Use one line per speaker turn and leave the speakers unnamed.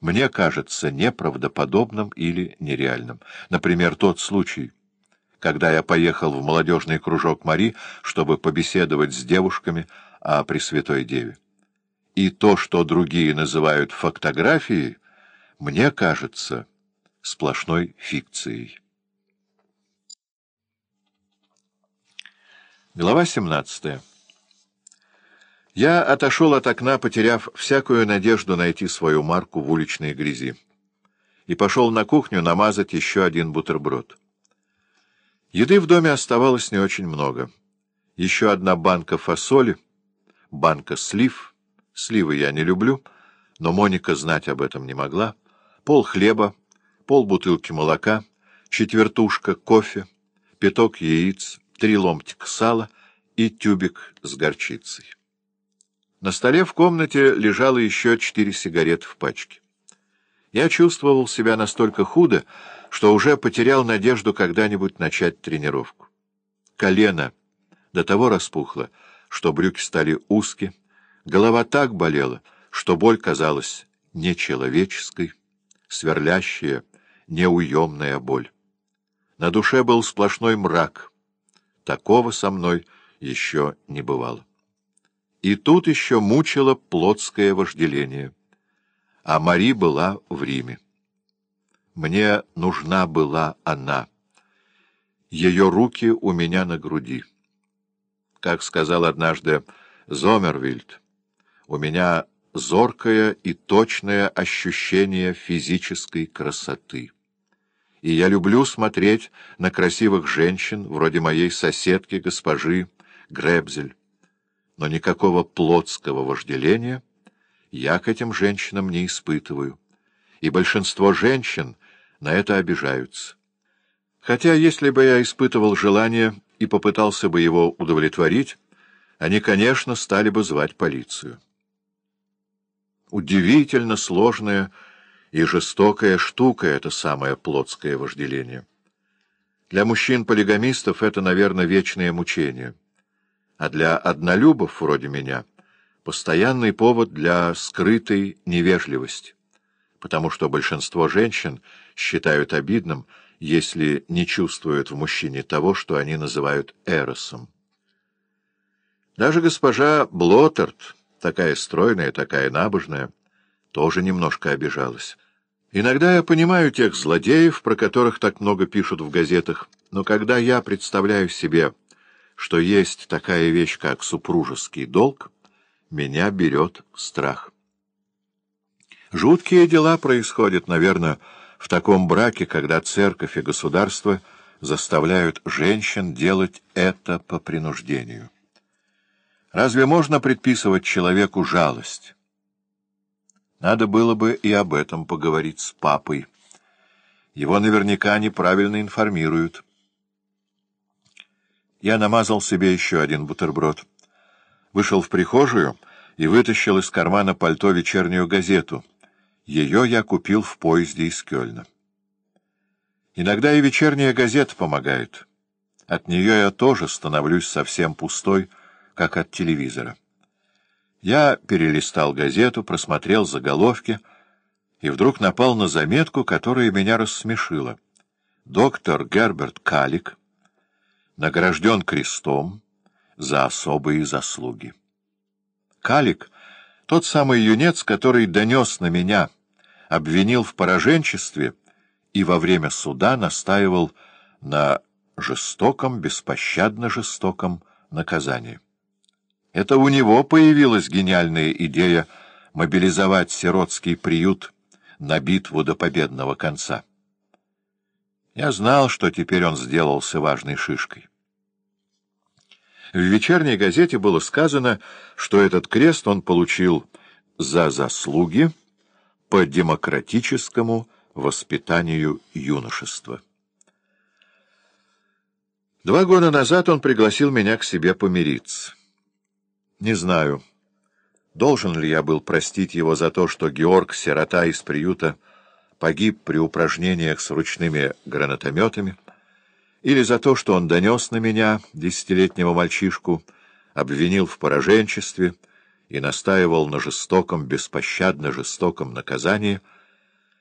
мне кажется неправдоподобным или нереальным. Например, тот случай, когда я поехал в молодежный кружок Мари, чтобы побеседовать с девушками о Пресвятой Деве. И то, что другие называют фактографией, мне кажется сплошной фикцией. Глава 17 Я отошел от окна, потеряв всякую надежду найти свою марку в уличной грязи, и пошел на кухню намазать еще один бутерброд. Еды в доме оставалось не очень много. Еще одна банка фасоли, банка слив. Сливы я не люблю, но Моника знать об этом не могла. Пол хлеба, пол бутылки молока, четвертушка кофе, пяток яиц, три ломтика сала и тюбик с горчицей. На столе в комнате лежало еще четыре сигареты в пачке. Я чувствовал себя настолько худо, что уже потерял надежду когда-нибудь начать тренировку. Колено до того распухло, что брюки стали узкие, голова так болела, что боль казалась нечеловеческой, сверлящая, неуемная боль. На душе был сплошной мрак. Такого со мной еще не бывало. И тут еще мучило плотское вожделение. А Мари была в Риме. Мне нужна была она. Ее руки у меня на груди. Как сказал однажды Зомервильд, у меня зоркое и точное ощущение физической красоты и я люблю смотреть на красивых женщин, вроде моей соседки, госпожи Гребзель. Но никакого плотского вожделения я к этим женщинам не испытываю, и большинство женщин на это обижаются. Хотя, если бы я испытывал желание и попытался бы его удовлетворить, они, конечно, стали бы звать полицию. Удивительно сложная и жестокая штука — это самое плотское вожделение. Для мужчин-полигамистов это, наверное, вечное мучение. А для однолюбов, вроде меня, постоянный повод для скрытой невежливости. Потому что большинство женщин считают обидным, если не чувствуют в мужчине того, что они называют эросом. Даже госпожа Блоттерт, такая стройная, такая набожная, тоже немножко обижалась. Иногда я понимаю тех злодеев, про которых так много пишут в газетах, но когда я представляю себе, что есть такая вещь, как супружеский долг, меня берет страх. Жуткие дела происходят, наверное, в таком браке, когда церковь и государство заставляют женщин делать это по принуждению. Разве можно предписывать человеку жалость? Надо было бы и об этом поговорить с папой. Его наверняка неправильно информируют. Я намазал себе еще один бутерброд. Вышел в прихожую и вытащил из кармана пальто вечернюю газету. Ее я купил в поезде из Кёльна. Иногда и вечерняя газета помогает. От нее я тоже становлюсь совсем пустой, как от телевизора. Я перелистал газету, просмотрел заголовки и вдруг напал на заметку, которая меня рассмешила. Доктор Герберт Калик награжден крестом за особые заслуги. Калик — тот самый юнец, который донес на меня, обвинил в пораженчестве и во время суда настаивал на жестоком, беспощадно жестоком наказании. Это у него появилась гениальная идея мобилизовать сиротский приют на битву до победного конца. Я знал, что теперь он сделался важной шишкой. В вечерней газете было сказано, что этот крест он получил за заслуги по демократическому воспитанию юношества. Два года назад он пригласил меня к себе помириться. Не знаю, должен ли я был простить его за то, что Георг, сирота из приюта, погиб при упражнениях с ручными гранатометами, или за то, что он донес на меня, десятилетнего мальчишку, обвинил в пораженчестве и настаивал на жестоком, беспощадно жестоком наказании —